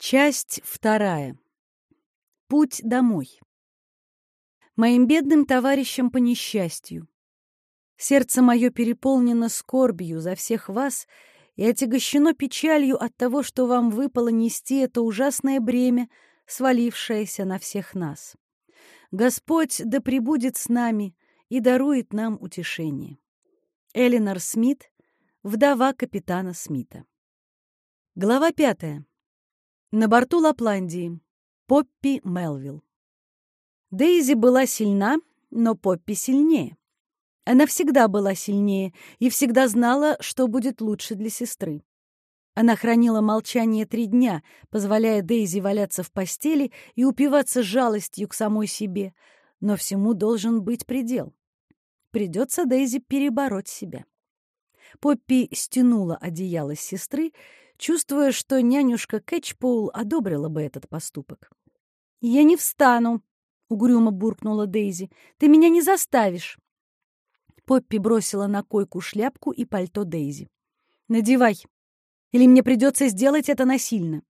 Часть вторая. Путь домой. Моим бедным товарищам по несчастью. Сердце мое переполнено скорбью за всех вас и отягощено печалью от того, что вам выпало нести это ужасное бремя, свалившееся на всех нас. Господь да пребудет с нами и дарует нам утешение. Элинор Смит, вдова капитана Смита. Глава пятая. На борту Лапландии. Поппи Мелвилл. Дейзи была сильна, но Поппи сильнее. Она всегда была сильнее и всегда знала, что будет лучше для сестры. Она хранила молчание три дня, позволяя Дейзи валяться в постели и упиваться жалостью к самой себе, но всему должен быть предел. Придется Дейзи перебороть себя. Поппи стянула одеяло с сестры, чувствуя, что нянюшка Кэтчпоул одобрила бы этот поступок. «Я не встану», — угрюмо буркнула Дейзи. «Ты меня не заставишь». Поппи бросила на койку шляпку и пальто Дейзи. «Надевай, или мне придется сделать это насильно».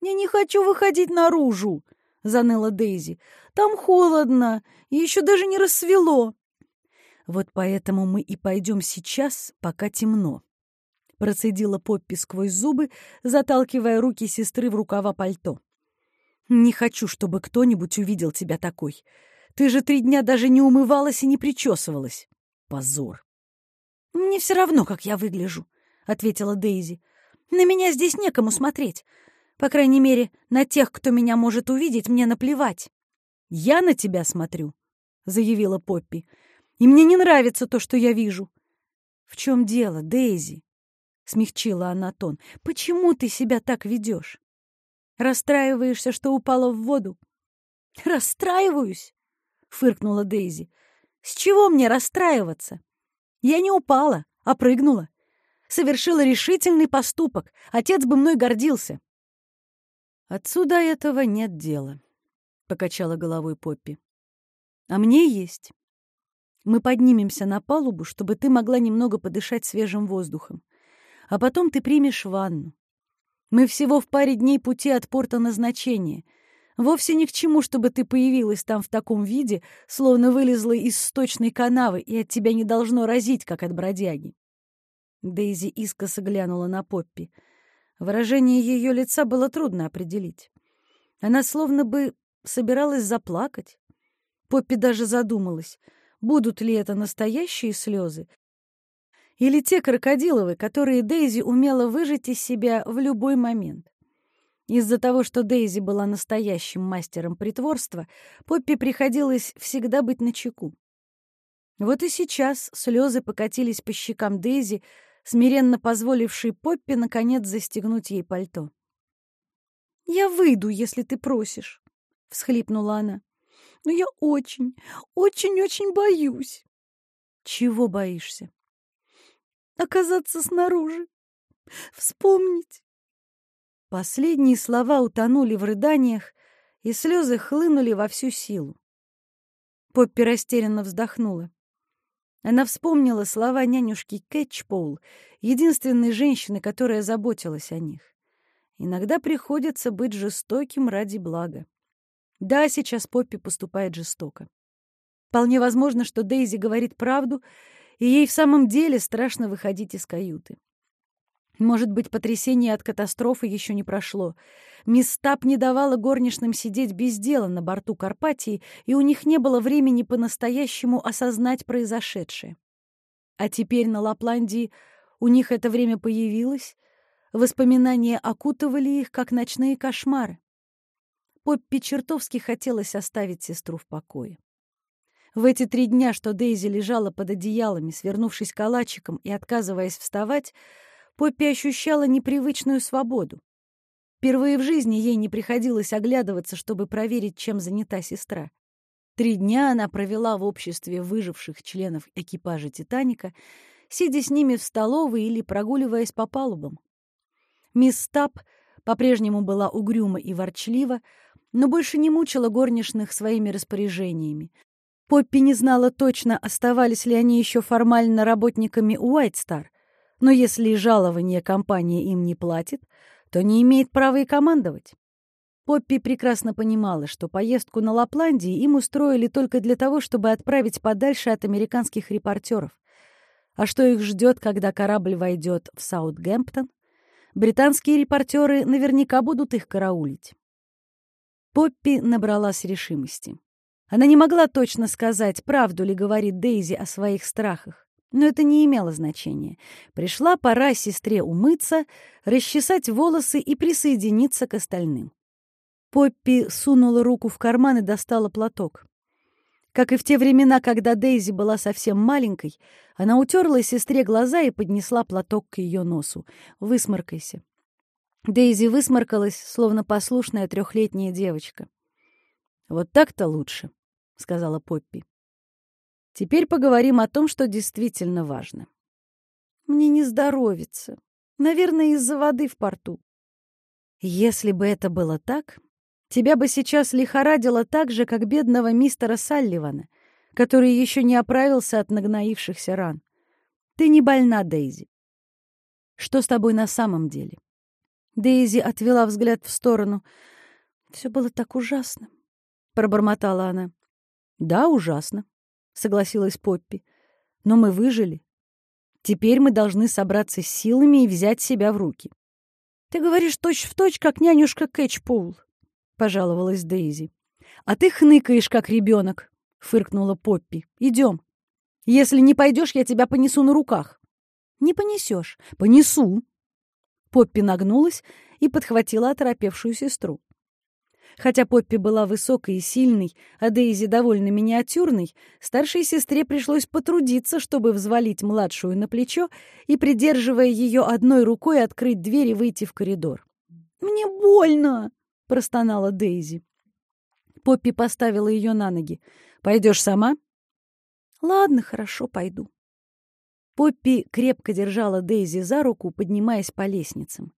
«Я не хочу выходить наружу», — заныла Дейзи. «Там холодно, и еще даже не рассвело». «Вот поэтому мы и пойдем сейчас, пока темно», процедила Поппи сквозь зубы, заталкивая руки сестры в рукава пальто. «Не хочу, чтобы кто-нибудь увидел тебя такой. Ты же три дня даже не умывалась и не причесывалась. Позор!» «Мне все равно, как я выгляжу», — ответила Дейзи. «На меня здесь некому смотреть. По крайней мере, на тех, кто меня может увидеть, мне наплевать». «Я на тебя смотрю», — заявила Поппи. «И мне не нравится то, что я вижу». «В чем дело, Дейзи?» — смягчила она тон. «Почему ты себя так ведешь? Расстраиваешься, что упала в воду?» «Расстраиваюсь?» — фыркнула Дейзи. «С чего мне расстраиваться? Я не упала, а прыгнула. Совершила решительный поступок. Отец бы мной гордился». «Отсюда этого нет дела», — покачала головой Поппи. «А мне есть. Мы поднимемся на палубу, чтобы ты могла немного подышать свежим воздухом а потом ты примешь ванну. Мы всего в паре дней пути от порта назначения. Вовсе ни к чему, чтобы ты появилась там в таком виде, словно вылезла из сточной канавы, и от тебя не должно разить, как от бродяги. Дейзи искоса глянула на Поппи. Выражение ее лица было трудно определить. Она словно бы собиралась заплакать. Поппи даже задумалась, будут ли это настоящие слезы или те крокодиловы, которые Дейзи умела выжать из себя в любой момент. Из-за того, что Дейзи была настоящим мастером притворства, Поппи приходилось всегда быть начеку. Вот и сейчас слезы покатились по щекам Дейзи, смиренно позволившей Поппи, наконец, застегнуть ей пальто. «Я выйду, если ты просишь», — всхлипнула она. «Но я очень, очень-очень боюсь». «Чего боишься?» оказаться снаружи, вспомнить. Последние слова утонули в рыданиях, и слезы хлынули во всю силу. Поппи растерянно вздохнула. Она вспомнила слова нянюшки Кэтчпоул, единственной женщины, которая заботилась о них. Иногда приходится быть жестоким ради блага. Да, сейчас Поппи поступает жестоко. Вполне возможно, что Дейзи говорит правду, и ей в самом деле страшно выходить из каюты. Может быть, потрясение от катастрофы еще не прошло. Мисс Тап не давала горничным сидеть без дела на борту Карпатии, и у них не было времени по-настоящему осознать произошедшее. А теперь на Лапландии у них это время появилось, воспоминания окутывали их, как ночные кошмары. Поппи чертовски хотелось оставить сестру в покое. В эти три дня, что Дейзи лежала под одеялами, свернувшись калачиком и отказываясь вставать, Поппи ощущала непривычную свободу. Впервые в жизни ей не приходилось оглядываться, чтобы проверить, чем занята сестра. Три дня она провела в обществе выживших членов экипажа «Титаника», сидя с ними в столовой или прогуливаясь по палубам. Мисс Стаб по-прежнему была угрюма и ворчлива, но больше не мучила горничных своими распоряжениями. Поппи не знала точно, оставались ли они еще формально работниками Уайтстар, но если жалование компания им не платит, то не имеет права и командовать. Поппи прекрасно понимала, что поездку на Лапландии им устроили только для того, чтобы отправить подальше от американских репортеров. А что их ждет, когда корабль войдет в Саутгемптон? Британские репортеры наверняка будут их караулить. Поппи набралась решимости. Она не могла точно сказать, правду ли говорит Дейзи о своих страхах. Но это не имело значения. Пришла пора сестре умыться, расчесать волосы и присоединиться к остальным. Поппи сунула руку в карман и достала платок. Как и в те времена, когда Дейзи была совсем маленькой, она утерла сестре глаза и поднесла платок к ее носу. «Высморкайся». Дейзи высморкалась, словно послушная трехлетняя девочка. «Вот так-то лучше», — сказала Поппи. «Теперь поговорим о том, что действительно важно». «Мне не здоровится. Наверное, из-за воды в порту». «Если бы это было так, тебя бы сейчас лихорадило так же, как бедного мистера Салливана, который еще не оправился от нагноившихся ран. Ты не больна, Дейзи. Что с тобой на самом деле?» Дейзи отвела взгляд в сторону. «Все было так ужасно», — пробормотала она. «Да, ужасно», — согласилась Поппи. «Но мы выжили. Теперь мы должны собраться с силами и взять себя в руки». «Ты говоришь точь-в-точь, точь, как нянюшка Кэтчпоул», — пожаловалась Дейзи. «А ты хныкаешь, как ребенок», — фыркнула Поппи. «Идем. Если не пойдешь, я тебя понесу на руках». «Не понесешь». «Понесу», Поппи нагнулась и подхватила оторопевшую сестру. Хотя Поппи была высокой и сильной, а Дейзи довольно миниатюрной, старшей сестре пришлось потрудиться, чтобы взвалить младшую на плечо и, придерживая ее одной рукой, открыть дверь и выйти в коридор. «Мне больно!» — простонала Дейзи. Поппи поставила ее на ноги. «Пойдешь сама?» «Ладно, хорошо, пойду». Поппи крепко держала Дейзи за руку, поднимаясь по лестницам.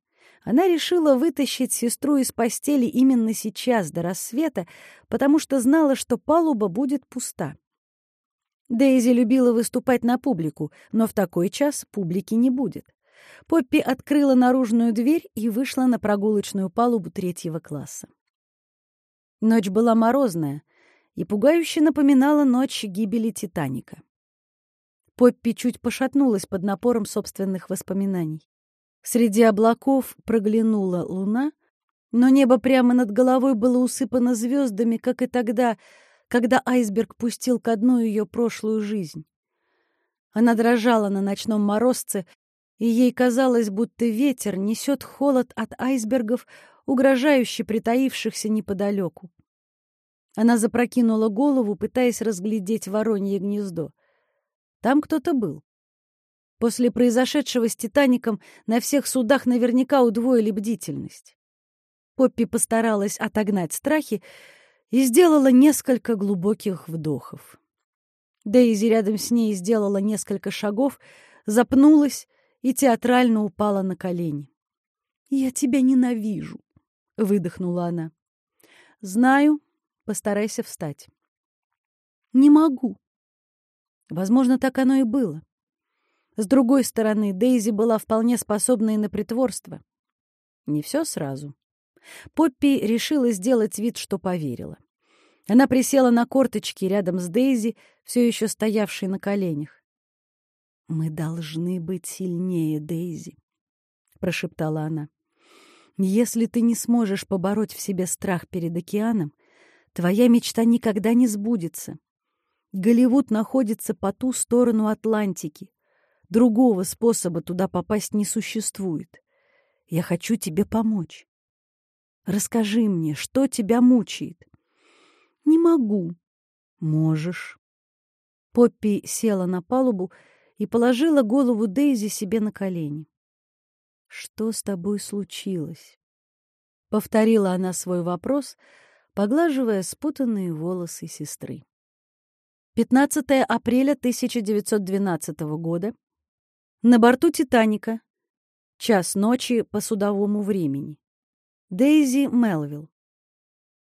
Она решила вытащить сестру из постели именно сейчас, до рассвета, потому что знала, что палуба будет пуста. Дейзи любила выступать на публику, но в такой час публики не будет. Поппи открыла наружную дверь и вышла на прогулочную палубу третьего класса. Ночь была морозная и пугающе напоминала ночь гибели «Титаника». Поппи чуть пошатнулась под напором собственных воспоминаний. Среди облаков проглянула луна, но небо прямо над головой было усыпано звездами, как и тогда, когда айсберг пустил ко дну ее прошлую жизнь. Она дрожала на ночном морозце, и ей казалось, будто ветер несет холод от айсбергов, угрожающе притаившихся неподалеку. Она запрокинула голову, пытаясь разглядеть воронье гнездо. Там кто-то был. После произошедшего с «Титаником» на всех судах наверняка удвоили бдительность. Поппи постаралась отогнать страхи и сделала несколько глубоких вдохов. Дейзи рядом с ней сделала несколько шагов, запнулась и театрально упала на колени. «Я тебя ненавижу», — выдохнула она. «Знаю. Постарайся встать». «Не могу. Возможно, так оно и было. С другой стороны, Дейзи была вполне способна и на притворство. Не все сразу. Поппи решила сделать вид, что поверила. Она присела на корточки рядом с Дейзи, все еще стоявшей на коленях. «Мы должны быть сильнее, Дейзи», — прошептала она. «Если ты не сможешь побороть в себе страх перед океаном, твоя мечта никогда не сбудется. Голливуд находится по ту сторону Атлантики. Другого способа туда попасть не существует. Я хочу тебе помочь. Расскажи мне, что тебя мучает? Не могу. Можешь. Поппи села на палубу и положила голову Дейзи себе на колени. Что с тобой случилось? Повторила она свой вопрос, поглаживая спутанные волосы сестры. 15 апреля 1912 года. На борту «Титаника». Час ночи по судовому времени. Дейзи Мелвилл.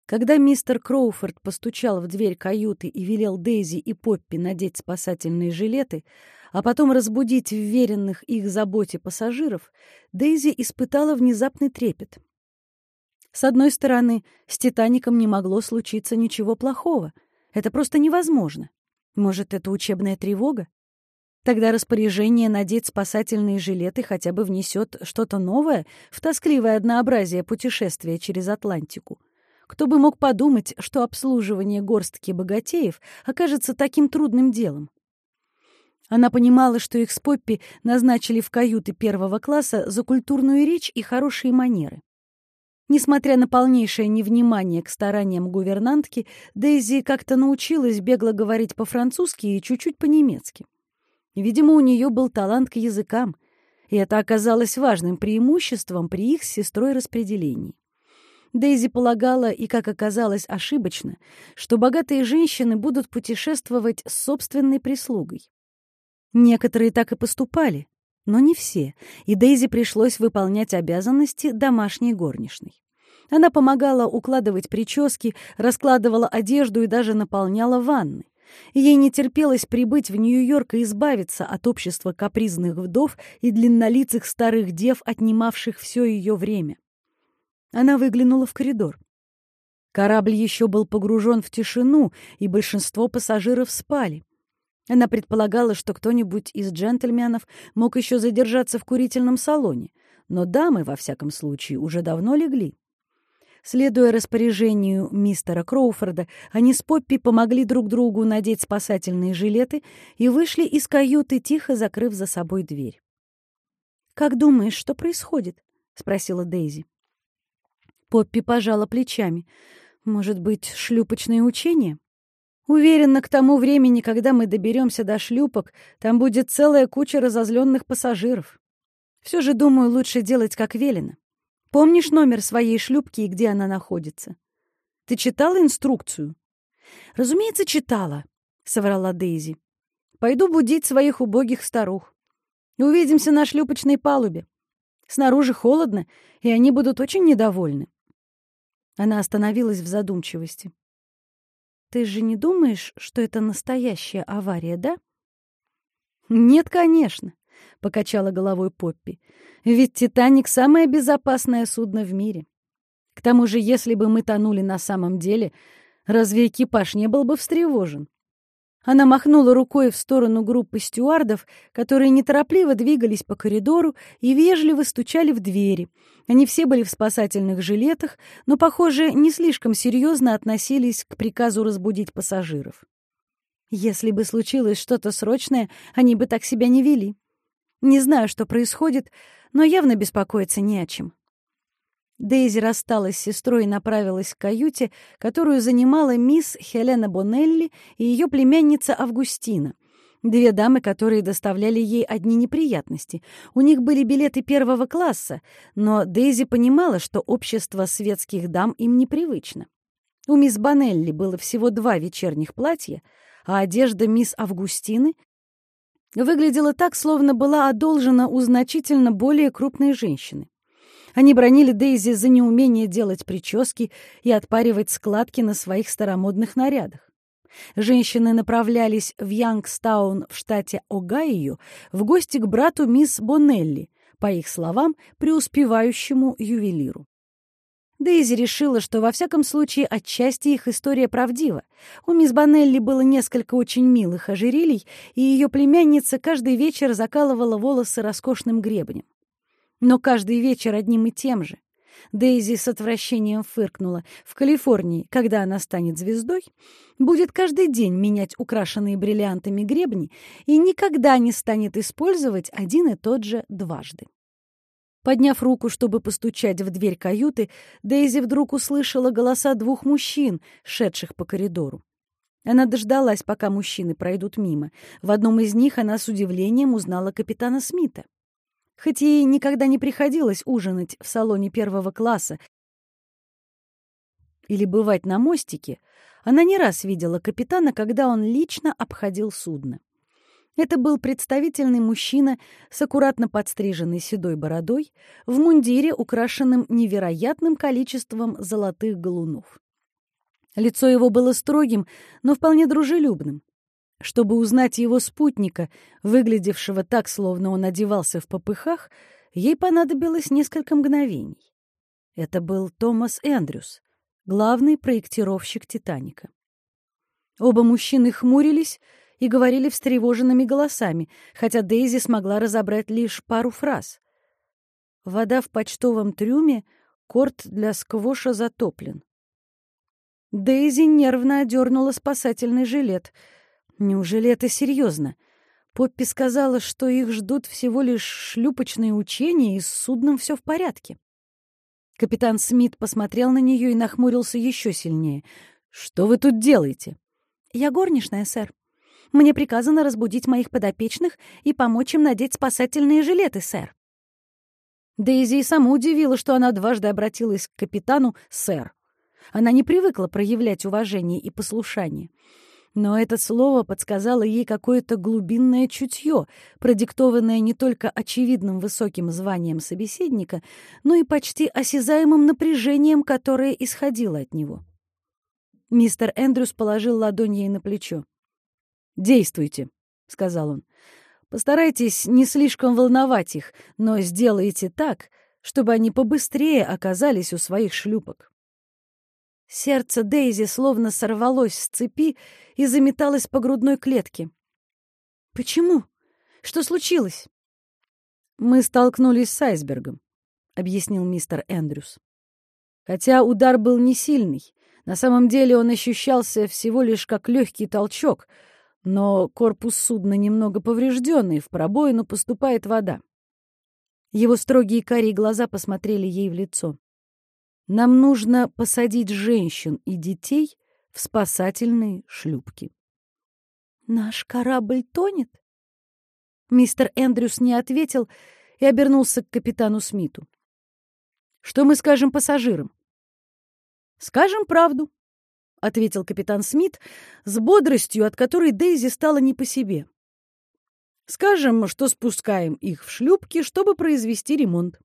Когда мистер Кроуфорд постучал в дверь каюты и велел Дейзи и Поппи надеть спасательные жилеты, а потом разбудить вверенных их заботе пассажиров, Дейзи испытала внезапный трепет. С одной стороны, с «Титаником» не могло случиться ничего плохого. Это просто невозможно. Может, это учебная тревога? Тогда распоряжение надеть спасательные жилеты хотя бы внесет что-то новое в тоскливое однообразие путешествия через Атлантику. Кто бы мог подумать, что обслуживание горстки богатеев окажется таким трудным делом? Она понимала, что их с Поппи назначили в каюты первого класса за культурную речь и хорошие манеры. Несмотря на полнейшее невнимание к стараниям гувернантки, Дейзи как-то научилась бегло говорить по-французски и чуть-чуть по-немецки. Видимо, у нее был талант к языкам, и это оказалось важным преимуществом при их с сестрой распределении. Дейзи полагала, и, как оказалось, ошибочно, что богатые женщины будут путешествовать с собственной прислугой. Некоторые так и поступали, но не все, и Дейзи пришлось выполнять обязанности домашней горничной. Она помогала укладывать прически, раскладывала одежду и даже наполняла ванны. Ей не терпелось прибыть в Нью-Йорк и избавиться от общества капризных вдов и длиннолицых старых дев, отнимавших все ее время. Она выглянула в коридор. Корабль еще был погружен в тишину, и большинство пассажиров спали. Она предполагала, что кто-нибудь из джентльменов мог еще задержаться в курительном салоне, но дамы, во всяком случае, уже давно легли. Следуя распоряжению мистера Кроуфорда, они с Поппи помогли друг другу надеть спасательные жилеты и вышли из каюты, тихо закрыв за собой дверь. «Как думаешь, что происходит?» — спросила Дейзи. Поппи пожала плечами. «Может быть, шлюпочные учения?» Уверена, к тому времени, когда мы доберемся до шлюпок, там будет целая куча разозленных пассажиров. Все же, думаю, лучше делать как велено. Помнишь номер своей шлюпки и где она находится? Ты читала инструкцию? Разумеется, читала, — соврала Дейзи. Пойду будить своих убогих старух. Увидимся на шлюпочной палубе. Снаружи холодно, и они будут очень недовольны. Она остановилась в задумчивости. Ты же не думаешь, что это настоящая авария, да? Нет, конечно, покачала головой Поппи. Ведь Титаник самое безопасное судно в мире. К тому же, если бы мы тонули на самом деле, разве экипаж не был бы встревожен? Она махнула рукой в сторону группы стюардов, которые неторопливо двигались по коридору и вежливо стучали в двери. Они все были в спасательных жилетах, но, похоже, не слишком серьезно относились к приказу разбудить пассажиров. Если бы случилось что-то срочное, они бы так себя не вели. Не знаю, что происходит, но явно беспокоиться не о чем. Дейзи рассталась с сестрой и направилась к каюте, которую занимала мисс Хелена Бонелли и ее племянница Августина. Две дамы, которые доставляли ей одни неприятности. У них были билеты первого класса, но Дейзи понимала, что общество светских дам им непривычно. У мисс Бонелли было всего два вечерних платья, а одежда мисс Августины выглядела так, словно была одолжена у значительно более крупной женщины. Они бронили Дейзи за неумение делать прически и отпаривать складки на своих старомодных нарядах. Женщины направлялись в Янгстаун в штате Огайо в гости к брату мисс Боннелли, по их словам, преуспевающему ювелиру. Дейзи решила, что во всяком случае отчасти их история правдива. У мисс Боннелли было несколько очень милых ожерелий, и ее племянница каждый вечер закалывала волосы роскошным гребнем но каждый вечер одним и тем же. Дейзи с отвращением фыркнула. В Калифорнии, когда она станет звездой, будет каждый день менять украшенные бриллиантами гребни и никогда не станет использовать один и тот же дважды. Подняв руку, чтобы постучать в дверь каюты, Дейзи вдруг услышала голоса двух мужчин, шедших по коридору. Она дождалась, пока мужчины пройдут мимо. В одном из них она с удивлением узнала капитана Смита. Хоть ей никогда не приходилось ужинать в салоне первого класса или бывать на мостике, она не раз видела капитана, когда он лично обходил судно. Это был представительный мужчина с аккуратно подстриженной седой бородой, в мундире, украшенным невероятным количеством золотых галунов. Лицо его было строгим, но вполне дружелюбным. Чтобы узнать его спутника, выглядевшего так, словно он одевался в попыхах, ей понадобилось несколько мгновений. Это был Томас Эндрюс, главный проектировщик «Титаника». Оба мужчины хмурились и говорили встревоженными голосами, хотя Дейзи смогла разобрать лишь пару фраз. Вода в почтовом трюме, корт для сквоша затоплен. Дейзи нервно одернула спасательный жилет. Неужели это серьезно? Поппи сказала, что их ждут всего лишь шлюпочные учения, и с судном все в порядке. Капитан Смит посмотрел на нее и нахмурился еще сильнее. «Что вы тут делаете?» «Я горничная, сэр. Мне приказано разбудить моих подопечных и помочь им надеть спасательные жилеты, сэр». Дейзи и сама удивила, что она дважды обратилась к капитану «сэр». Она не привыкла проявлять уважение и послушание. Но это слово подсказало ей какое-то глубинное чутье, продиктованное не только очевидным высоким званием собеседника, но и почти осязаемым напряжением, которое исходило от него. Мистер Эндрюс положил ладонь ей на плечо. «Действуйте», — сказал он. «Постарайтесь не слишком волновать их, но сделайте так, чтобы они побыстрее оказались у своих шлюпок». Сердце Дейзи словно сорвалось с цепи и заметалось по грудной клетке. «Почему? Что случилось?» «Мы столкнулись с айсбергом», — объяснил мистер Эндрюс. Хотя удар был не сильный, на самом деле он ощущался всего лишь как легкий толчок, но корпус судна немного поврежденный, в пробоину поступает вода. Его строгие карие глаза посмотрели ей в лицо. Нам нужно посадить женщин и детей в спасательные шлюпки. «Наш корабль тонет?» Мистер Эндрюс не ответил и обернулся к капитану Смиту. «Что мы скажем пассажирам?» «Скажем правду», — ответил капитан Смит с бодростью, от которой Дейзи стала не по себе. «Скажем, что спускаем их в шлюпки, чтобы произвести ремонт.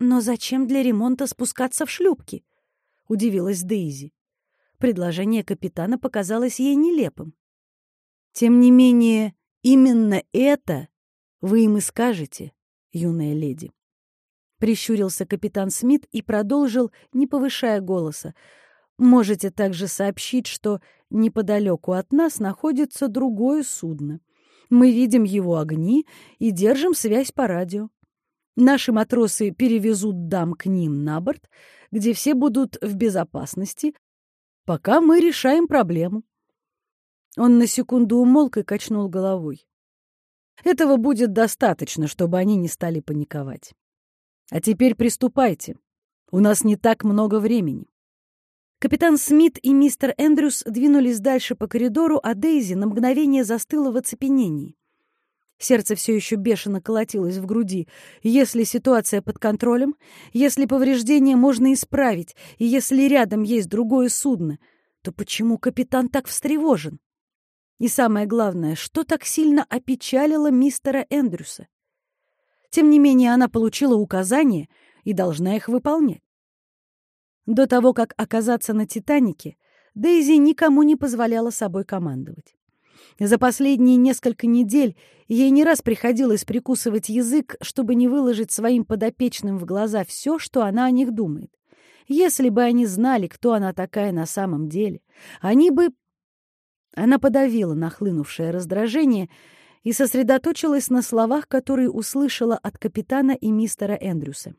«Но зачем для ремонта спускаться в шлюпки?» — удивилась Дейзи. Предложение капитана показалось ей нелепым. «Тем не менее, именно это вы им и скажете, юная леди». Прищурился капитан Смит и продолжил, не повышая голоса. «Можете также сообщить, что неподалеку от нас находится другое судно. Мы видим его огни и держим связь по радио. Наши матросы перевезут дам к ним на борт, где все будут в безопасности, пока мы решаем проблему. Он на секунду умолк и качнул головой. Этого будет достаточно, чтобы они не стали паниковать. А теперь приступайте. У нас не так много времени. Капитан Смит и мистер Эндрюс двинулись дальше по коридору, а Дейзи на мгновение застыла в оцепенении. Сердце все еще бешено колотилось в груди. Если ситуация под контролем, если повреждения можно исправить, и если рядом есть другое судно, то почему капитан так встревожен? И самое главное, что так сильно опечалило мистера Эндрюса? Тем не менее, она получила указания и должна их выполнять. До того, как оказаться на «Титанике», Дейзи никому не позволяла собой командовать. За последние несколько недель ей не раз приходилось прикусывать язык, чтобы не выложить своим подопечным в глаза все, что она о них думает. Если бы они знали, кто она такая на самом деле, они бы... Она подавила нахлынувшее раздражение и сосредоточилась на словах, которые услышала от капитана и мистера Эндрюса.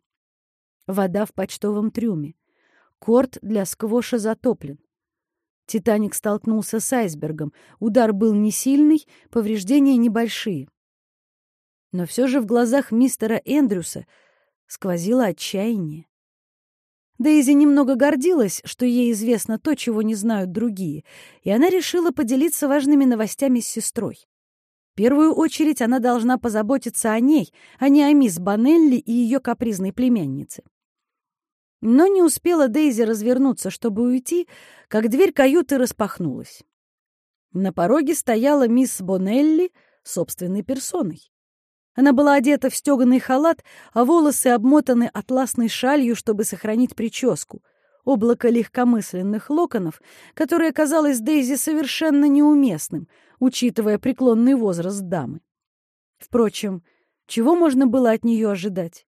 Вода в почтовом трюме. Корт для сквоша затоплен. Титаник столкнулся с айсбергом. Удар был не сильный, повреждения небольшие. Но все же в глазах мистера Эндрюса сквозило отчаяние. Дейзи немного гордилась, что ей известно то, чего не знают другие, и она решила поделиться важными новостями с сестрой. В первую очередь она должна позаботиться о ней, а не о мисс Банелли и ее капризной племяннице. Но не успела Дейзи развернуться, чтобы уйти, как дверь каюты распахнулась. На пороге стояла мисс Бонелли собственной персоной. Она была одета в стеганый халат, а волосы обмотаны атласной шалью, чтобы сохранить прическу. облако легкомысленных локонов, которое казалось Дейзи совершенно неуместным, учитывая преклонный возраст дамы. Впрочем, чего можно было от нее ожидать?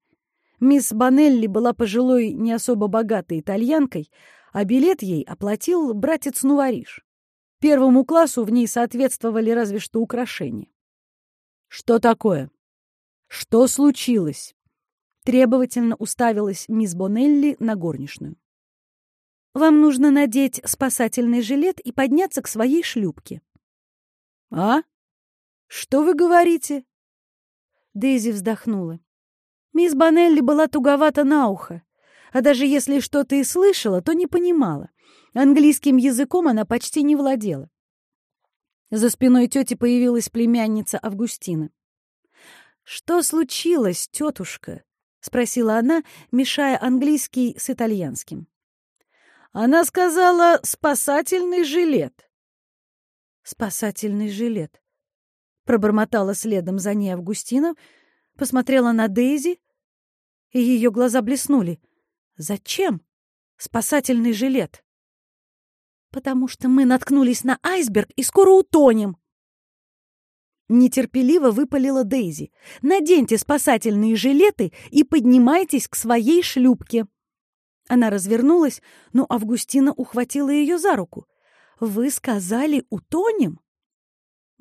Мисс Банелли была пожилой, не особо богатой итальянкой, а билет ей оплатил братец Нувариш. Первому классу в ней соответствовали разве что украшения. «Что такое? Что случилось?» Требовательно уставилась мисс Бонелли на горничную. «Вам нужно надеть спасательный жилет и подняться к своей шлюпке». «А? Что вы говорите?» Дейзи вздохнула. Мисс Банелли была туговата на ухо, а даже если что-то и слышала, то не понимала. Английским языком она почти не владела. За спиной тети появилась племянница Августина. «Что случилось, тетушка?» — спросила она, мешая английский с итальянским. Она сказала «спасательный жилет». «Спасательный жилет», — пробормотала следом за ней Августина, — посмотрела на Дейзи, и ее глаза блеснули. «Зачем? Спасательный жилет?» «Потому что мы наткнулись на айсберг и скоро утонем!» Нетерпеливо выпалила Дейзи. «Наденьте спасательные жилеты и поднимайтесь к своей шлюпке!» Она развернулась, но Августина ухватила ее за руку. «Вы сказали, утонем?»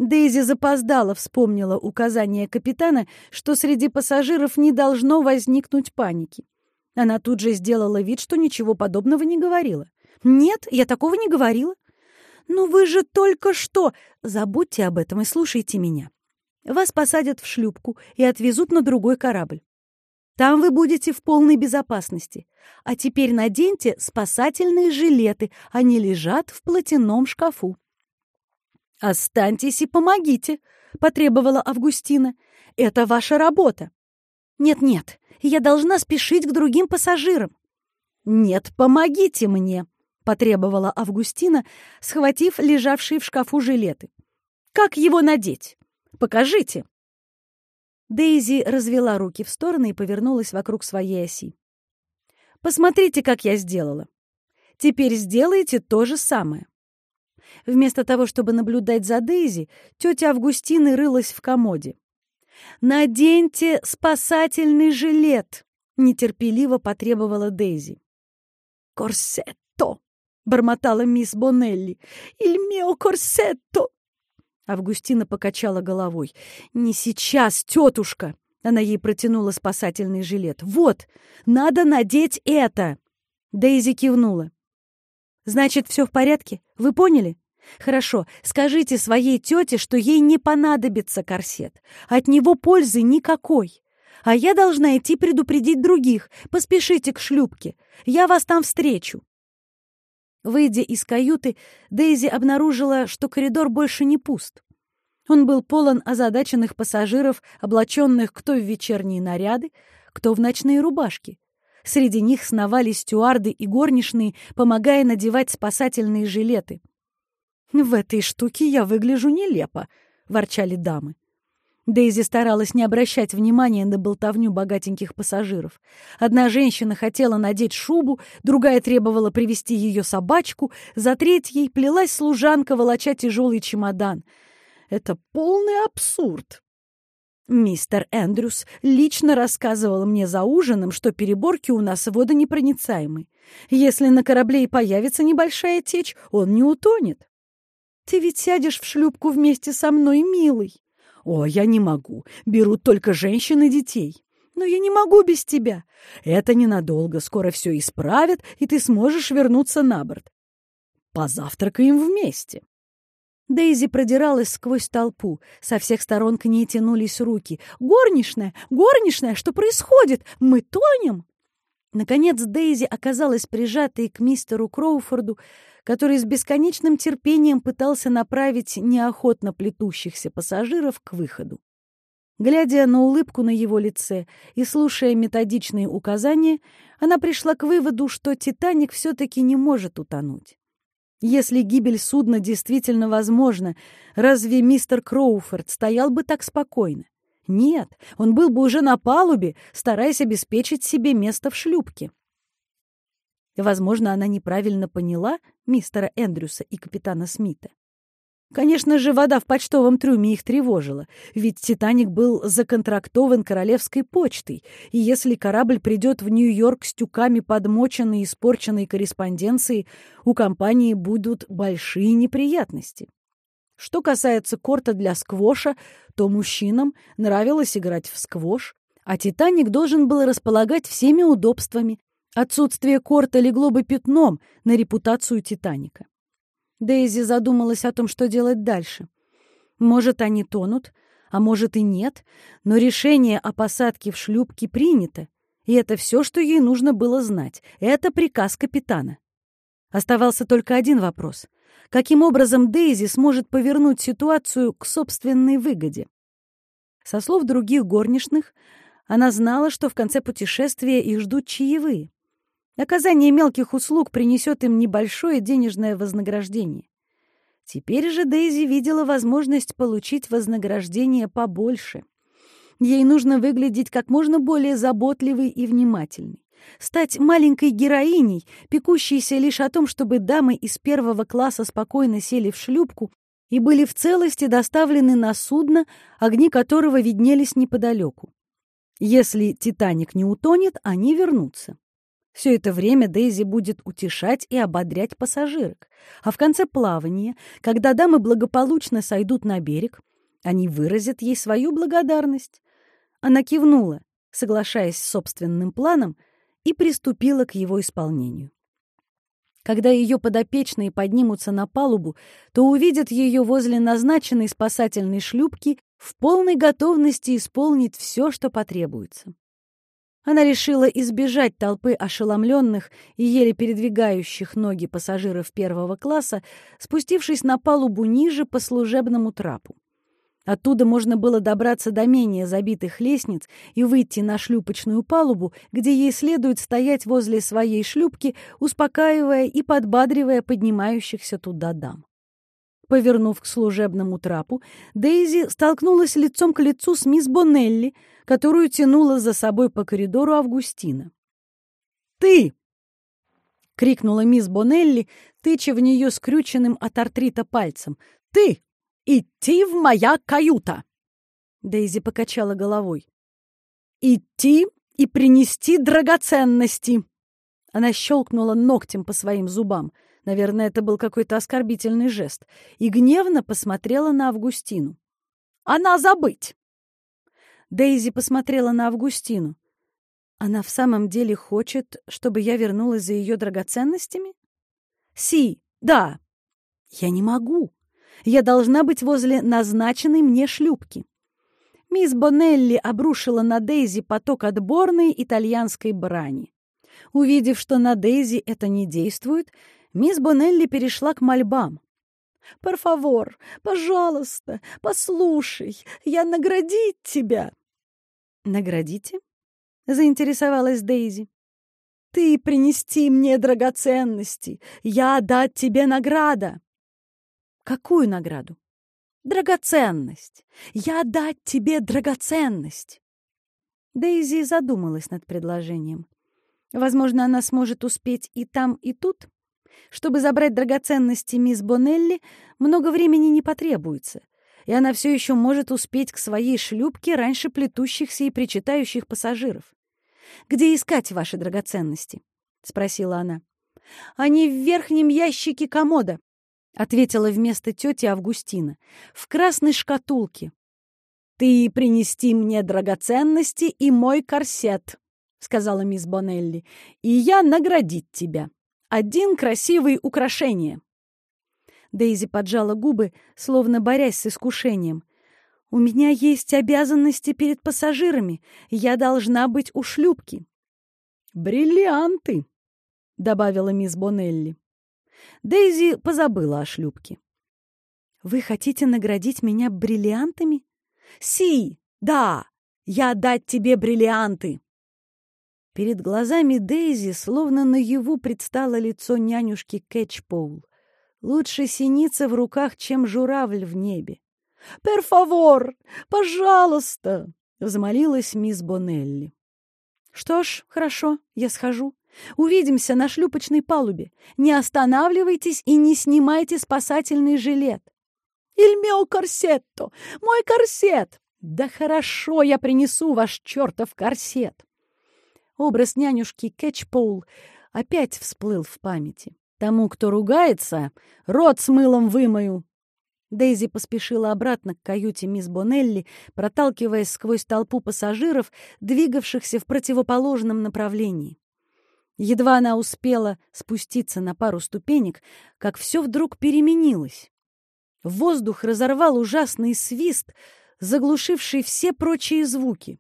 Дейзи запоздала, вспомнила указание капитана, что среди пассажиров не должно возникнуть паники. Она тут же сделала вид, что ничего подобного не говорила. «Нет, я такого не говорила». «Ну вы же только что...» «Забудьте об этом и слушайте меня. Вас посадят в шлюпку и отвезут на другой корабль. Там вы будете в полной безопасности. А теперь наденьте спасательные жилеты, они лежат в платяном шкафу». «Останьтесь и помогите», — потребовала Августина. «Это ваша работа». «Нет-нет, я должна спешить к другим пассажирам». «Нет, помогите мне», — потребовала Августина, схватив лежавшие в шкафу жилеты. «Как его надеть? Покажите». Дейзи развела руки в стороны и повернулась вокруг своей оси. «Посмотрите, как я сделала. Теперь сделайте то же самое». Вместо того, чтобы наблюдать за Дейзи, тетя Августина рылась в комоде. «Наденьте спасательный жилет!» — нетерпеливо потребовала Дейзи. «Корсетто!» — бормотала мисс Бонелли. «Иль мио корсетто!» Августина покачала головой. «Не сейчас, тетушка!» Она ей протянула спасательный жилет. «Вот, надо надеть это!» Дейзи кивнула. «Значит, все в порядке? Вы поняли?» «Хорошо, скажите своей тете, что ей не понадобится корсет. От него пользы никакой. А я должна идти предупредить других. Поспешите к шлюпке. Я вас там встречу». Выйдя из каюты, Дейзи обнаружила, что коридор больше не пуст. Он был полон озадаченных пассажиров, облаченных кто в вечерние наряды, кто в ночные рубашки. Среди них сновали стюарды и горничные, помогая надевать спасательные жилеты. «В этой штуке я выгляжу нелепо», — ворчали дамы. Дейзи старалась не обращать внимания на болтовню богатеньких пассажиров. Одна женщина хотела надеть шубу, другая требовала привести ее собачку, за третьей плелась служанка, волоча тяжелый чемодан. Это полный абсурд. Мистер Эндрюс лично рассказывал мне за ужином, что переборки у нас водонепроницаемы. Если на корабле и появится небольшая течь, он не утонет. Ты ведь сядешь в шлюпку вместе со мной, милый. О, я не могу. Берут только женщин и детей. Но я не могу без тебя. Это ненадолго. Скоро все исправят, и ты сможешь вернуться на борт. Позавтракаем вместе. Дейзи продиралась сквозь толпу. Со всех сторон к ней тянулись руки. «Горничная! Горничная! Что происходит? Мы тонем!» Наконец Дейзи оказалась прижатой к мистеру Кроуфорду, который с бесконечным терпением пытался направить неохотно плетущихся пассажиров к выходу. Глядя на улыбку на его лице и слушая методичные указания, она пришла к выводу, что «Титаник» все-таки не может утонуть. Если гибель судна действительно возможна, разве мистер Кроуфорд стоял бы так спокойно? Нет, он был бы уже на палубе, стараясь обеспечить себе место в шлюпке. Возможно, она неправильно поняла мистера Эндрюса и капитана Смита. Конечно же, вода в почтовом трюме их тревожила, ведь «Титаник» был законтрактован королевской почтой, и если корабль придет в Нью-Йорк с тюками подмоченной и испорченной корреспонденции, у компании будут большие неприятности. Что касается корта для сквоша, то мужчинам нравилось играть в сквош, а «Титаник» должен был располагать всеми удобствами. Отсутствие корта легло бы пятном на репутацию «Титаника». Дейзи задумалась о том, что делать дальше. Может, они тонут, а может и нет, но решение о посадке в шлюпке принято, и это все, что ей нужно было знать. Это приказ капитана. Оставался только один вопрос. Каким образом Дейзи сможет повернуть ситуацию к собственной выгоде? Со слов других горничных, она знала, что в конце путешествия их ждут чаевые. Оказание мелких услуг принесет им небольшое денежное вознаграждение. Теперь же Дейзи видела возможность получить вознаграждение побольше. Ей нужно выглядеть как можно более заботливой и внимательной. Стать маленькой героиней, пекущейся лишь о том, чтобы дамы из первого класса спокойно сели в шлюпку и были в целости доставлены на судно, огни которого виднелись неподалеку. Если «Титаник» не утонет, они вернутся. Все это время Дейзи будет утешать и ободрять пассажирок. А в конце плавания, когда дамы благополучно сойдут на берег, они выразят ей свою благодарность. Она кивнула, соглашаясь с собственным планом, и приступила к его исполнению. Когда ее подопечные поднимутся на палубу, то увидят ее возле назначенной спасательной шлюпки в полной готовности исполнить все, что потребуется. Она решила избежать толпы ошеломленных и еле передвигающих ноги пассажиров первого класса, спустившись на палубу ниже по служебному трапу. Оттуда можно было добраться до менее забитых лестниц и выйти на шлюпочную палубу, где ей следует стоять возле своей шлюпки, успокаивая и подбадривая поднимающихся туда дам. Повернув к служебному трапу, Дейзи столкнулась лицом к лицу с мисс Боннелли, которую тянула за собой по коридору Августина. «Ты!» — крикнула мисс Боннелли, тыча в нее скрюченным от артрита пальцем. «Ты! Идти в моя каюта!» Дейзи покачала головой. «Идти и принести драгоценности!» Она щелкнула ногтем по своим зубам — Наверное, это был какой-то оскорбительный жест. И гневно посмотрела на Августину. «Она забыть!» Дейзи посмотрела на Августину. «Она в самом деле хочет, чтобы я вернулась за ее драгоценностями?» «Си, да!» «Я не могу. Я должна быть возле назначенной мне шлюпки». Мисс Бонелли обрушила на Дейзи поток отборной итальянской брани. Увидев, что на Дейзи это не действует, мисс Бонелли перешла к мольбам. «Пор фавор, пожалуйста, послушай, я наградить тебя!» «Наградите?» — заинтересовалась Дейзи. «Ты принести мне драгоценности, я дать тебе награда». «Какую награду?» «Драгоценность! Я дать тебе драгоценность!» Дейзи задумалась над предложением. Возможно, она сможет успеть и там, и тут. Чтобы забрать драгоценности мисс Бонелли, много времени не потребуется, и она все еще может успеть к своей шлюпке раньше плетущихся и причитающих пассажиров. «Где искать ваши драгоценности?» — спросила она. «Они в верхнем ящике комода», — ответила вместо тети Августина. «В красной шкатулке». «Ты принести мне драгоценности и мой корсет», — сказала мисс Бонелли, — «и я наградить тебя» один красивый украшение. Дейзи поджала губы, словно борясь с искушением. «У меня есть обязанности перед пассажирами. Я должна быть у шлюпки». «Бриллианты», — добавила мисс Бонелли. Дейзи позабыла о шлюпке. «Вы хотите наградить меня бриллиантами?» «Си, да, я дать тебе бриллианты!» Перед глазами Дейзи словно наяву предстало лицо нянюшки Кэтчпоул. Лучше синица в руках, чем журавль в небе. «Перфавор! Пожалуйста!» — взмолилась мисс Бонелли. «Что ж, хорошо, я схожу. Увидимся на шлюпочной палубе. Не останавливайтесь и не снимайте спасательный жилет. «Иль мео корсетто! Мой корсет!» «Да хорошо, я принесу ваш чертов корсет!» Образ нянюшки Кэтчпоул опять всплыл в памяти. Тому, кто ругается, рот с мылом вымою. Дейзи поспешила обратно к каюте мисс Бонелли, проталкиваясь сквозь толпу пассажиров, двигавшихся в противоположном направлении. Едва она успела спуститься на пару ступенек, как все вдруг переменилось. Воздух разорвал ужасный свист, заглушивший все прочие звуки.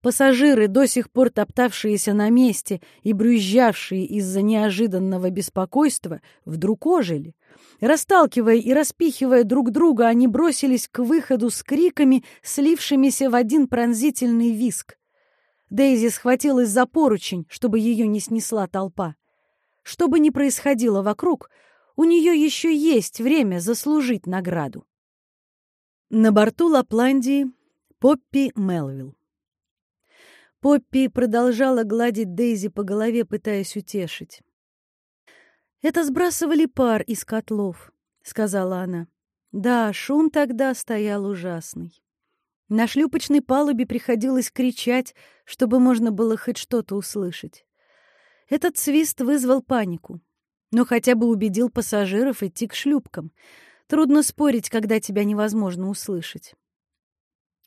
Пассажиры, до сих пор топтавшиеся на месте и брюзжавшие из-за неожиданного беспокойства, вдруг ожили. Расталкивая и распихивая друг друга, они бросились к выходу с криками, слившимися в один пронзительный виск. Дейзи схватилась за поручень, чтобы ее не снесла толпа. Что бы ни происходило вокруг, у нее еще есть время заслужить награду. На борту Лапландии Поппи Мелвилл. Поппи продолжала гладить Дейзи по голове, пытаясь утешить. «Это сбрасывали пар из котлов», — сказала она. «Да, шум тогда стоял ужасный. На шлюпочной палубе приходилось кричать, чтобы можно было хоть что-то услышать. Этот свист вызвал панику, но хотя бы убедил пассажиров идти к шлюпкам. Трудно спорить, когда тебя невозможно услышать.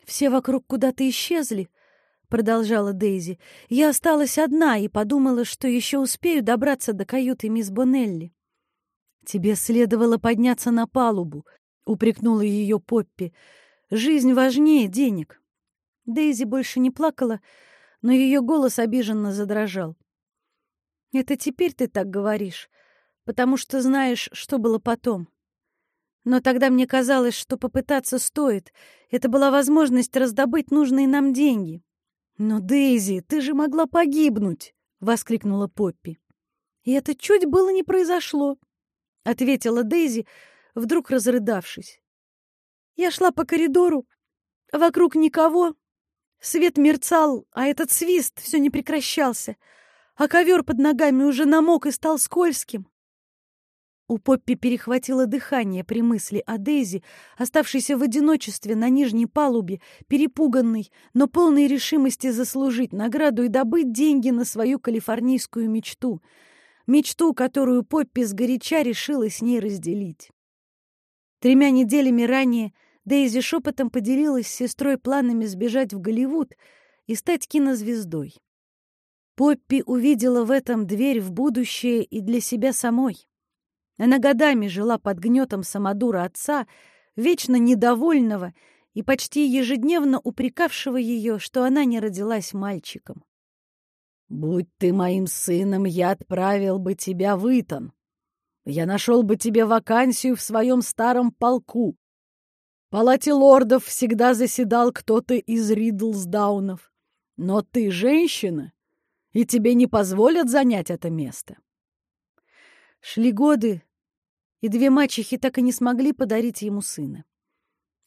Все вокруг куда-то исчезли, — продолжала Дейзи. «Я осталась одна и подумала, что еще успею добраться до каюты мисс Бонелли». «Тебе следовало подняться на палубу», — упрекнула ее Поппи. «Жизнь важнее денег». Дейзи больше не плакала, но ее голос обиженно задрожал. «Это теперь ты так говоришь, потому что знаешь, что было потом. Но тогда мне казалось, что попытаться стоит. Это была возможность раздобыть нужные нам деньги». «Но, Дейзи, ты же могла погибнуть!» — воскликнула Поппи. «И это чуть было не произошло», — ответила Дейзи, вдруг разрыдавшись. «Я шла по коридору, вокруг никого. Свет мерцал, а этот свист все не прекращался, а ковер под ногами уже намок и стал скользким. У Поппи перехватило дыхание при мысли о Дейзи, оставшейся в одиночестве на нижней палубе, перепуганной, но полной решимости заслужить награду и добыть деньги на свою калифорнийскую мечту. Мечту, которую Поппи сгоряча решила с ней разделить. Тремя неделями ранее Дейзи шепотом поделилась с сестрой планами сбежать в Голливуд и стать кинозвездой. Поппи увидела в этом дверь в будущее и для себя самой. Она годами жила под гнетом самодура отца, вечно недовольного и почти ежедневно упрекавшего ее, что она не родилась мальчиком. «Будь ты моим сыном, я отправил бы тебя в Итон. Я нашел бы тебе вакансию в своем старом полку. Палате лордов всегда заседал кто-то из Ридлсдаунов. Но ты женщина, и тебе не позволят занять это место. Шли годы, и две мачехи так и не смогли подарить ему сына.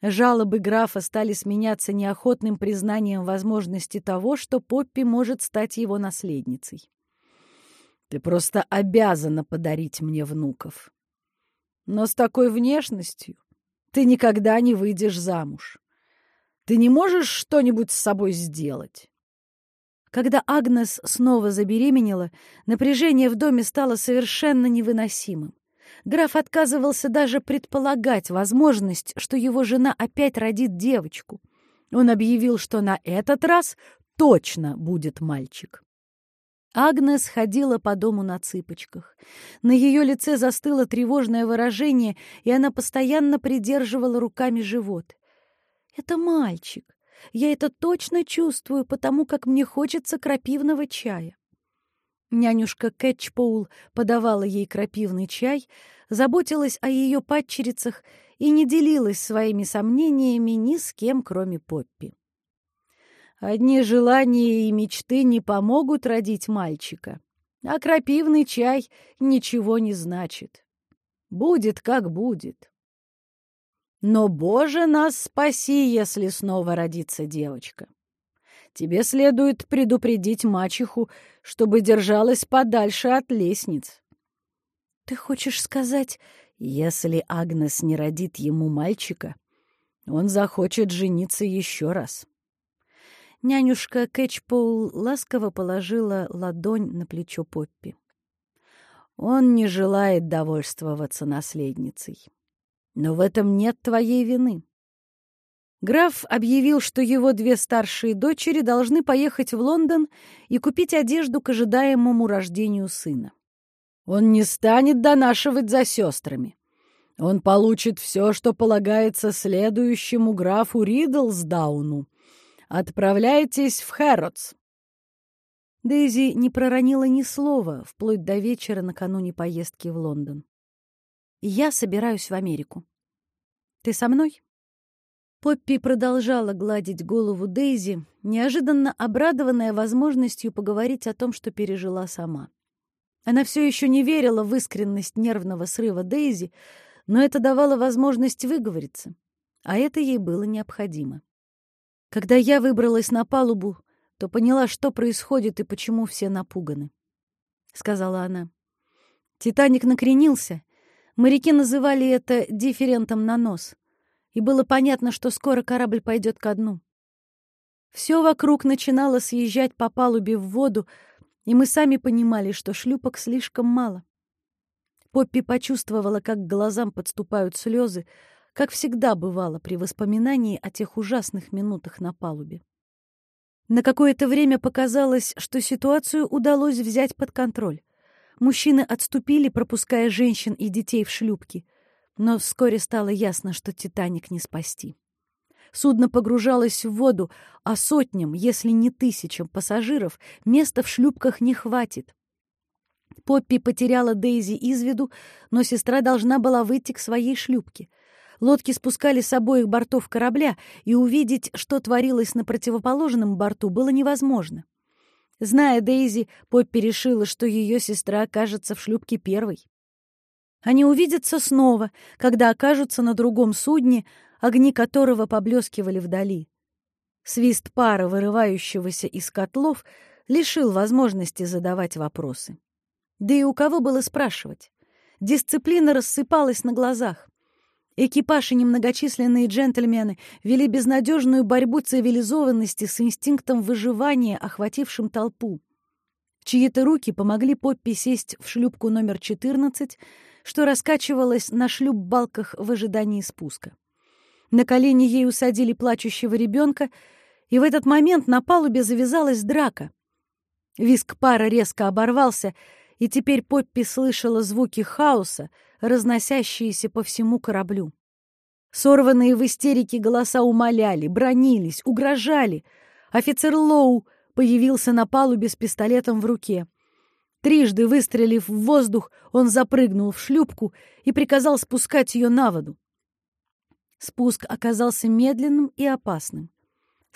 Жалобы графа стали сменяться неохотным признанием возможности того, что Поппи может стать его наследницей. «Ты просто обязана подарить мне внуков. Но с такой внешностью ты никогда не выйдешь замуж. Ты не можешь что-нибудь с собой сделать?» Когда Агнес снова забеременела, напряжение в доме стало совершенно невыносимым. Граф отказывался даже предполагать возможность, что его жена опять родит девочку. Он объявил, что на этот раз точно будет мальчик. Агнес ходила по дому на цыпочках. На ее лице застыло тревожное выражение, и она постоянно придерживала руками живот. «Это мальчик. Я это точно чувствую, потому как мне хочется крапивного чая. Нянюшка Кэтчпоул подавала ей крапивный чай, заботилась о ее падчерицах и не делилась своими сомнениями ни с кем, кроме Поппи. Одни желания и мечты не помогут родить мальчика, а крапивный чай ничего не значит. Будет, как будет. Но, Боже, нас спаси, если снова родится девочка. Тебе следует предупредить мачеху, чтобы держалась подальше от лестниц. Ты хочешь сказать, если Агнес не родит ему мальчика, он захочет жениться еще раз. Нянюшка Кэтчпоул ласково положила ладонь на плечо Поппи. Он не желает довольствоваться наследницей. Но в этом нет твоей вины. Граф объявил, что его две старшие дочери должны поехать в Лондон и купить одежду к ожидаемому рождению сына. Он не станет донашивать за сестрами. Он получит все, что полагается следующему графу Ридлсдауну. Отправляйтесь в Хэрротс. Дейзи не проронила ни слова вплоть до вечера накануне поездки в Лондон. «Я собираюсь в Америку. Ты со мной?» Поппи продолжала гладить голову Дейзи, неожиданно обрадованная возможностью поговорить о том, что пережила сама. Она все еще не верила в искренность нервного срыва Дейзи, но это давало возможность выговориться, а это ей было необходимо. Когда я выбралась на палубу, то поняла, что происходит и почему все напуганы, — сказала она. Титаник накренился. Моряки называли это дифферентом на нос — и было понятно, что скоро корабль пойдет ко дну. Все вокруг начинало съезжать по палубе в воду, и мы сами понимали, что шлюпок слишком мало. Поппи почувствовала, как к глазам подступают слезы, как всегда бывало при воспоминании о тех ужасных минутах на палубе. На какое-то время показалось, что ситуацию удалось взять под контроль. Мужчины отступили, пропуская женщин и детей в шлюпки — но вскоре стало ясно, что «Титаник» не спасти. Судно погружалось в воду, а сотням, если не тысячам пассажиров, места в шлюпках не хватит. Поппи потеряла Дейзи из виду, но сестра должна была выйти к своей шлюпке. Лодки спускали с обоих бортов корабля, и увидеть, что творилось на противоположном борту, было невозможно. Зная Дейзи, Поппи решила, что ее сестра окажется в шлюпке первой. Они увидятся снова, когда окажутся на другом судне, огни которого поблескивали вдали. Свист пара, вырывающегося из котлов, лишил возможности задавать вопросы. Да и у кого было спрашивать? Дисциплина рассыпалась на глазах. Экипаж и немногочисленные джентльмены вели безнадежную борьбу цивилизованности с инстинктом выживания, охватившим толпу. Чьи-то руки помогли Поппи сесть в шлюпку номер 14, что раскачивалась на шлюп-балках в ожидании спуска. На колени ей усадили плачущего ребенка, и в этот момент на палубе завязалась драка. Виск пара резко оборвался, и теперь Поппи слышала звуки хаоса, разносящиеся по всему кораблю. Сорванные в истерике голоса умоляли, бронились, угрожали. Офицер Лоу появился на палубе с пистолетом в руке. Трижды выстрелив в воздух, он запрыгнул в шлюпку и приказал спускать ее на воду. Спуск оказался медленным и опасным.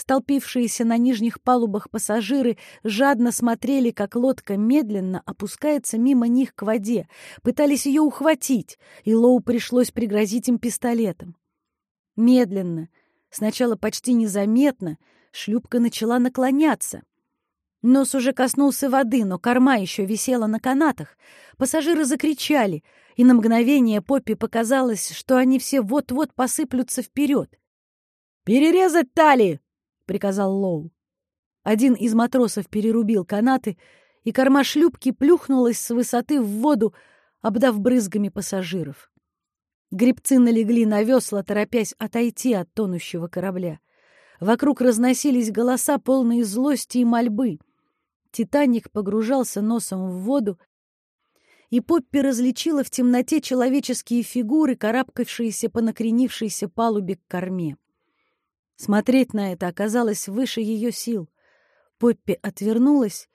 Столпившиеся на нижних палубах пассажиры жадно смотрели, как лодка медленно опускается мимо них к воде, пытались ее ухватить, и Лоу пришлось пригрозить им пистолетом. Медленно, сначала почти незаметно, шлюпка начала наклоняться. Нос уже коснулся воды, но корма еще висела на канатах. Пассажиры закричали, и на мгновение Поппи показалось, что они все вот-вот посыплются вперед. «Перерезать тали!» — приказал Лоу. Один из матросов перерубил канаты, и корма шлюпки плюхнулась с высоты в воду, обдав брызгами пассажиров. Гребцы налегли на весла, торопясь отойти от тонущего корабля. Вокруг разносились голоса, полные злости и мольбы — Титаник погружался носом в воду, и Поппи различила в темноте человеческие фигуры, карабкавшиеся по накренившейся палубе к корме. Смотреть на это оказалось выше ее сил. Поппи отвернулась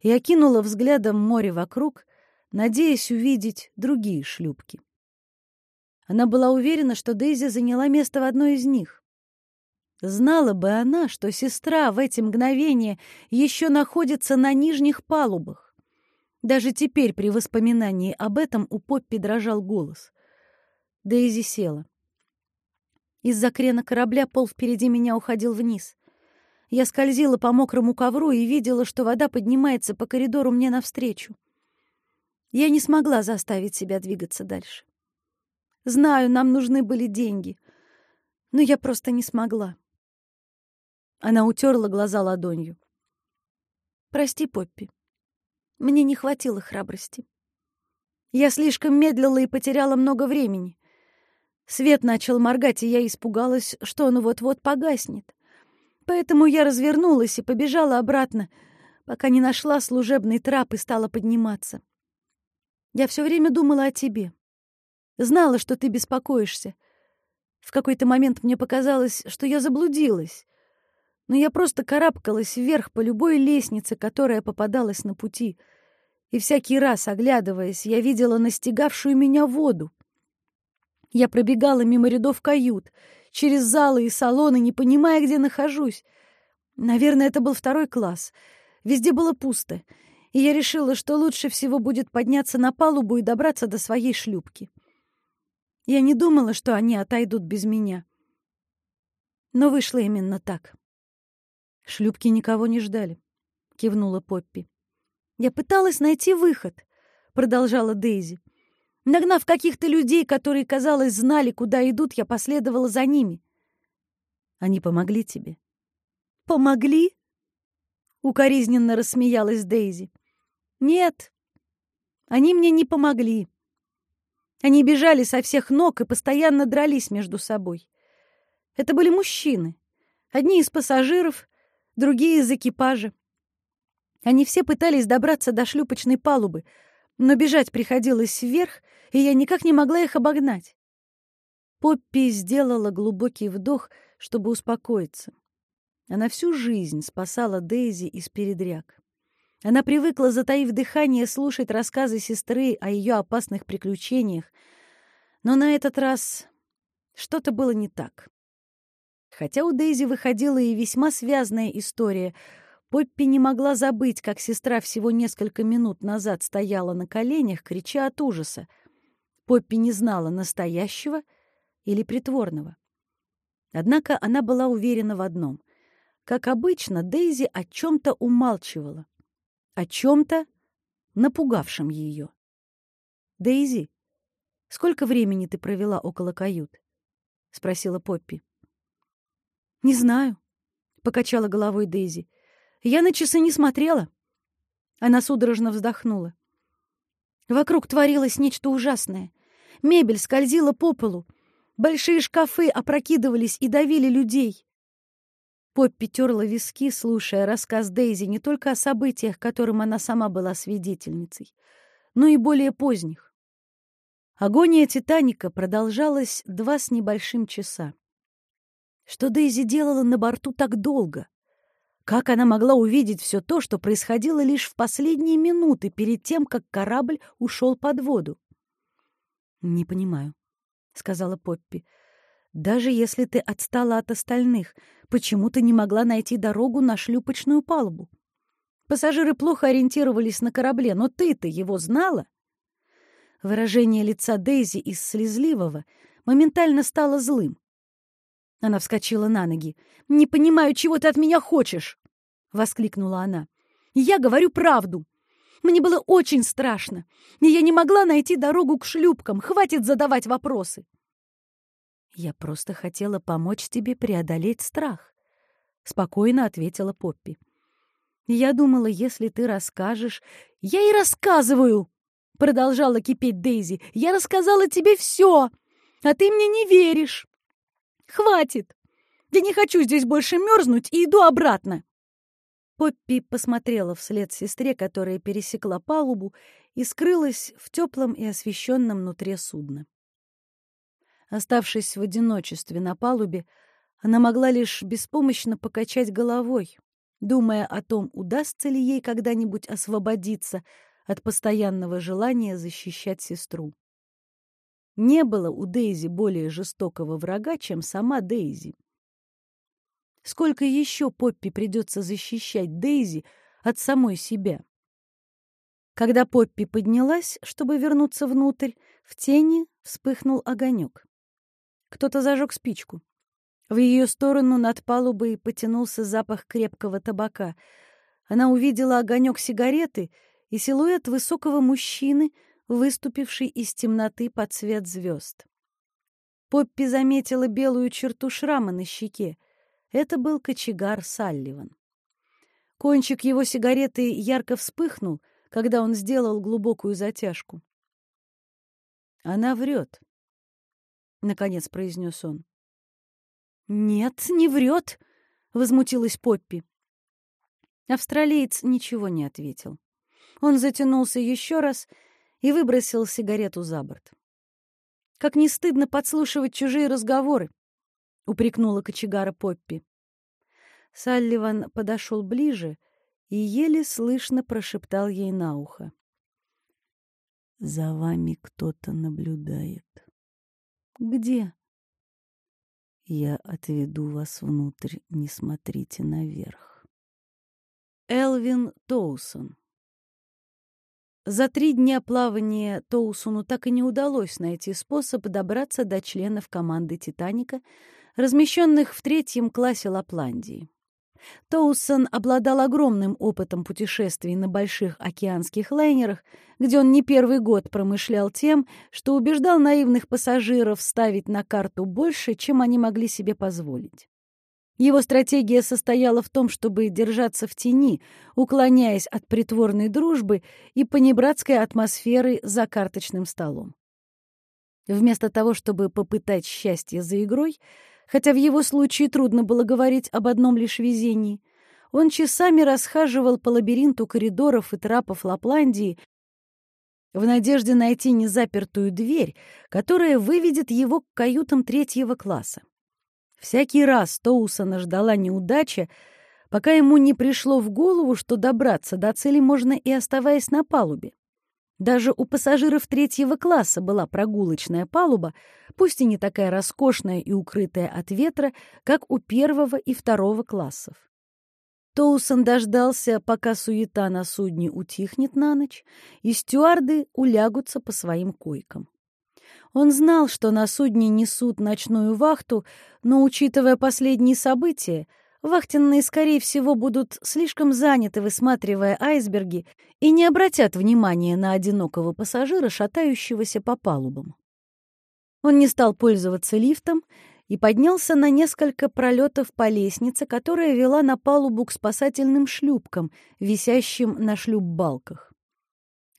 и окинула взглядом море вокруг, надеясь увидеть другие шлюпки. Она была уверена, что Дейзи заняла место в одной из них. Знала бы она, что сестра в эти мгновения еще находится на нижних палубах. Даже теперь при воспоминании об этом у Поппи дрожал голос. Дейзи села. Из-за крена корабля пол впереди меня уходил вниз. Я скользила по мокрому ковру и видела, что вода поднимается по коридору мне навстречу. Я не смогла заставить себя двигаться дальше. Знаю, нам нужны были деньги, но я просто не смогла. Она утерла глаза ладонью. «Прости, Поппи. Мне не хватило храбрости. Я слишком медлила и потеряла много времени. Свет начал моргать, и я испугалась, что он вот-вот погаснет. Поэтому я развернулась и побежала обратно, пока не нашла служебный трап и стала подниматься. Я все время думала о тебе. Знала, что ты беспокоишься. В какой-то момент мне показалось, что я заблудилась. Но я просто карабкалась вверх по любой лестнице, которая попадалась на пути. И всякий раз, оглядываясь, я видела настигавшую меня воду. Я пробегала мимо рядов кают, через залы и салоны, не понимая, где нахожусь. Наверное, это был второй класс. Везде было пусто — и я решила, что лучше всего будет подняться на палубу и добраться до своей шлюпки. Я не думала, что они отойдут без меня. Но вышло именно так. Шлюпки никого не ждали, — кивнула Поппи. «Я пыталась найти выход», — продолжала Дейзи. Нагнав каких-то людей, которые, казалось, знали, куда идут, я последовала за ними. Они помогли тебе? Помогли? Укоризненно рассмеялась Дейзи. Нет, они мне не помогли. Они бежали со всех ног и постоянно дрались между собой. Это были мужчины. Одни из пассажиров, другие из экипажа. Они все пытались добраться до шлюпочной палубы, но бежать приходилось вверх, и я никак не могла их обогнать. Поппи сделала глубокий вдох, чтобы успокоиться. Она всю жизнь спасала Дейзи из передряг. Она привыкла, затаив дыхание, слушать рассказы сестры о ее опасных приключениях, но на этот раз что-то было не так. Хотя у Дейзи выходила и весьма связная история, Поппи не могла забыть, как сестра всего несколько минут назад стояла на коленях, крича от ужаса. Поппи не знала, настоящего или притворного. Однако она была уверена в одном. Как обычно, Дейзи о чем-то умалчивала о чем-то, напугавшем ее. «Дейзи, сколько времени ты провела около кают?» — спросила Поппи. «Не знаю», — покачала головой Дейзи. «Я на часы не смотрела». Она судорожно вздохнула. Вокруг творилось нечто ужасное. Мебель скользила по полу. Большие шкафы опрокидывались и давили людей. Поппи терла виски, слушая рассказ Дейзи не только о событиях, которым она сама была свидетельницей, но и более поздних. Агония «Титаника» продолжалась два с небольшим часа. Что Дейзи делала на борту так долго? Как она могла увидеть все то, что происходило лишь в последние минуты перед тем, как корабль ушел под воду? «Не понимаю», — сказала Поппи. «Даже если ты отстала от остальных, Почему ты не могла найти дорогу на шлюпочную палубу? Пассажиры плохо ориентировались на корабле, но ты-то его знала? Выражение лица Дейзи из слезливого моментально стало злым. Она вскочила на ноги. «Не понимаю, чего ты от меня хочешь!» — воскликнула она. «Я говорю правду. Мне было очень страшно, и я не могла найти дорогу к шлюпкам. Хватит задавать вопросы!» «Я просто хотела помочь тебе преодолеть страх», — спокойно ответила Поппи. «Я думала, если ты расскажешь...» «Я и рассказываю!» — продолжала кипеть Дейзи. «Я рассказала тебе все, а ты мне не веришь. Хватит! Я не хочу здесь больше мерзнуть и иду обратно!» Поппи посмотрела вслед сестре, которая пересекла палубу и скрылась в теплом и освещенном нутре судна. Оставшись в одиночестве на палубе, она могла лишь беспомощно покачать головой, думая о том, удастся ли ей когда-нибудь освободиться от постоянного желания защищать сестру. Не было у Дейзи более жестокого врага, чем сама Дейзи. Сколько еще Поппи придется защищать Дейзи от самой себя? Когда Поппи поднялась, чтобы вернуться внутрь, в тени вспыхнул огонек. Кто-то зажег спичку. В ее сторону над палубой потянулся запах крепкого табака. Она увидела огонек сигареты и силуэт высокого мужчины, выступивший из темноты под цвет звезд. Поппи заметила белую черту шрама на щеке. Это был кочегар Салливан. Кончик его сигареты ярко вспыхнул, когда он сделал глубокую затяжку. «Она врет», — наконец произнес он. «Нет, не врет», — возмутилась Поппи. Австралиец ничего не ответил. Он затянулся еще раз и выбросил сигарету за борт. «Как не стыдно подслушивать чужие разговоры», — упрекнула кочегара Поппи. Салливан подошел ближе и еле слышно прошептал ей на ухо. «За вами кто-то наблюдает». «Где?» Я отведу вас внутрь, не смотрите наверх. Элвин Тоусон За три дня плавания Тоусону так и не удалось найти способ добраться до членов команды «Титаника», размещенных в третьем классе Лапландии. Тоусон обладал огромным опытом путешествий на больших океанских лайнерах, где он не первый год промышлял тем, что убеждал наивных пассажиров ставить на карту больше, чем они могли себе позволить. Его стратегия состояла в том, чтобы держаться в тени, уклоняясь от притворной дружбы и понебратской атмосферы за карточным столом. Вместо того, чтобы попытать счастье за игрой, Хотя в его случае трудно было говорить об одном лишь везении. Он часами расхаживал по лабиринту коридоров и трапов Лапландии в надежде найти незапертую дверь, которая выведет его к каютам третьего класса. Всякий раз Тоусона ждала неудача, пока ему не пришло в голову, что добраться до цели можно и оставаясь на палубе. Даже у пассажиров третьего класса была прогулочная палуба, пусть и не такая роскошная и укрытая от ветра, как у первого и второго классов. Тоусон дождался, пока суета на судне утихнет на ночь, и стюарды улягутся по своим койкам. Он знал, что на судне несут ночную вахту, но, учитывая последние события, Вахтенные, скорее всего, будут слишком заняты, высматривая айсберги, и не обратят внимания на одинокого пассажира, шатающегося по палубам. Он не стал пользоваться лифтом и поднялся на несколько пролетов по лестнице, которая вела на палубу к спасательным шлюпкам, висящим на шлюпбалках.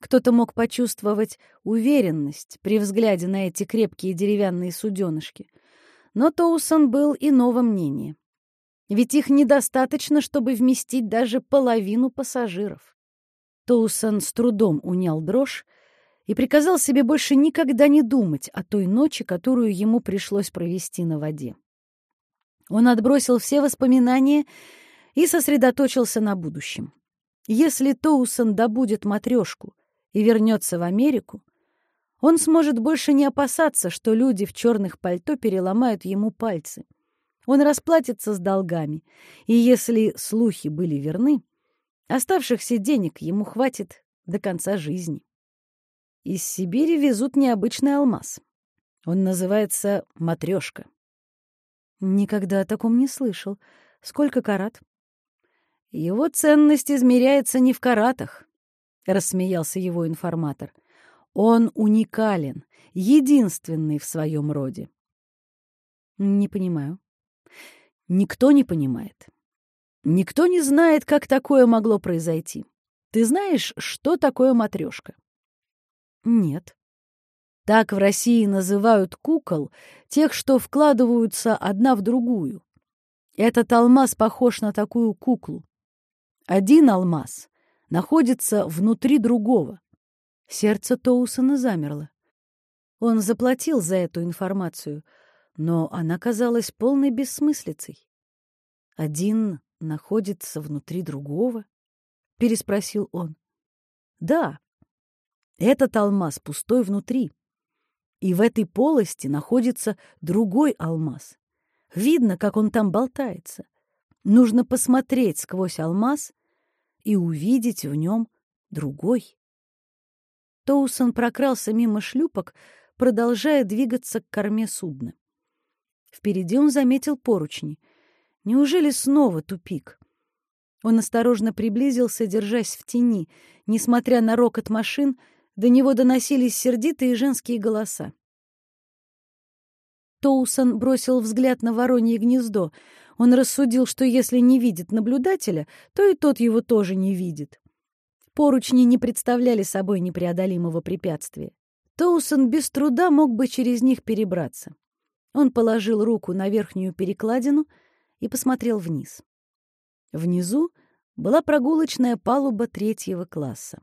Кто-то мог почувствовать уверенность при взгляде на эти крепкие деревянные суденышки. Но Тоусон был иного мнения ведь их недостаточно, чтобы вместить даже половину пассажиров. Тоусон с трудом унял дрожь и приказал себе больше никогда не думать о той ночи, которую ему пришлось провести на воде. Он отбросил все воспоминания и сосредоточился на будущем. Если Тоусон добудет матрешку и вернется в Америку, он сможет больше не опасаться, что люди в черных пальто переломают ему пальцы — он расплатится с долгами, и если слухи были верны, оставшихся денег ему хватит до конца жизни. Из Сибири везут необычный алмаз. Он называется матрешка. Никогда о таком не слышал. Сколько карат? Его ценность измеряется не в каратах, — рассмеялся его информатор. Он уникален, единственный в своем роде. Не понимаю. Никто не понимает. Никто не знает, как такое могло произойти. Ты знаешь, что такое матрешка? Нет. Так в России называют кукол, тех, что вкладываются одна в другую. Этот алмаз похож на такую куклу. Один алмаз находится внутри другого. Сердце Тоусона замерло. Он заплатил за эту информацию — но она казалась полной бессмыслицей. «Один находится внутри другого?» — переспросил он. «Да, этот алмаз пустой внутри, и в этой полости находится другой алмаз. Видно, как он там болтается. Нужно посмотреть сквозь алмаз и увидеть в нем другой». Тоусон прокрался мимо шлюпок, продолжая двигаться к корме судна. Впереди он заметил поручни. Неужели снова тупик? Он осторожно приблизился, держась в тени. Несмотря на рокот машин, до него доносились сердитые женские голоса. Тоусон бросил взгляд на воронье гнездо. Он рассудил, что если не видит наблюдателя, то и тот его тоже не видит. Поручни не представляли собой непреодолимого препятствия. Тоусон без труда мог бы через них перебраться. Он положил руку на верхнюю перекладину и посмотрел вниз. Внизу была прогулочная палуба третьего класса.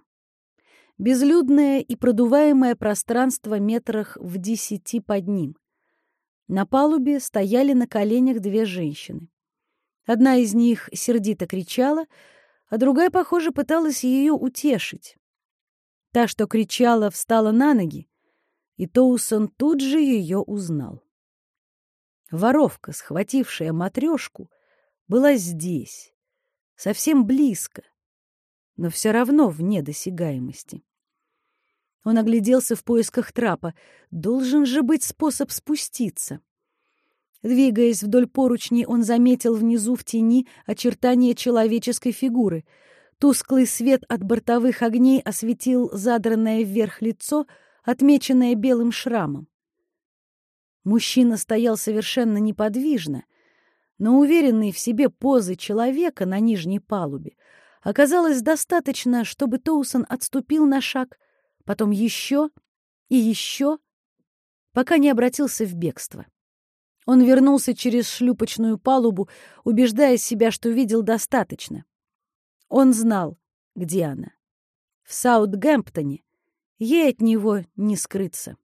Безлюдное и продуваемое пространство метрах в десяти под ним. На палубе стояли на коленях две женщины. Одна из них сердито кричала, а другая, похоже, пыталась ее утешить. Та, что кричала, встала на ноги, и Тоусон тут же ее узнал. Воровка, схватившая матрешку, была здесь, совсем близко, но все равно вне досягаемости. Он огляделся в поисках трапа. Должен же быть способ спуститься. Двигаясь вдоль поручней, он заметил внизу в тени очертания человеческой фигуры. Тусклый свет от бортовых огней осветил задранное вверх лицо, отмеченное белым шрамом. Мужчина стоял совершенно неподвижно, но уверенный в себе позы человека на нижней палубе оказалось достаточно, чтобы Тоусон отступил на шаг, потом еще и еще, пока не обратился в бегство. Он вернулся через шлюпочную палубу, убеждая себя, что видел достаточно. Он знал, где она. В Саутгемптоне ей от него не скрыться.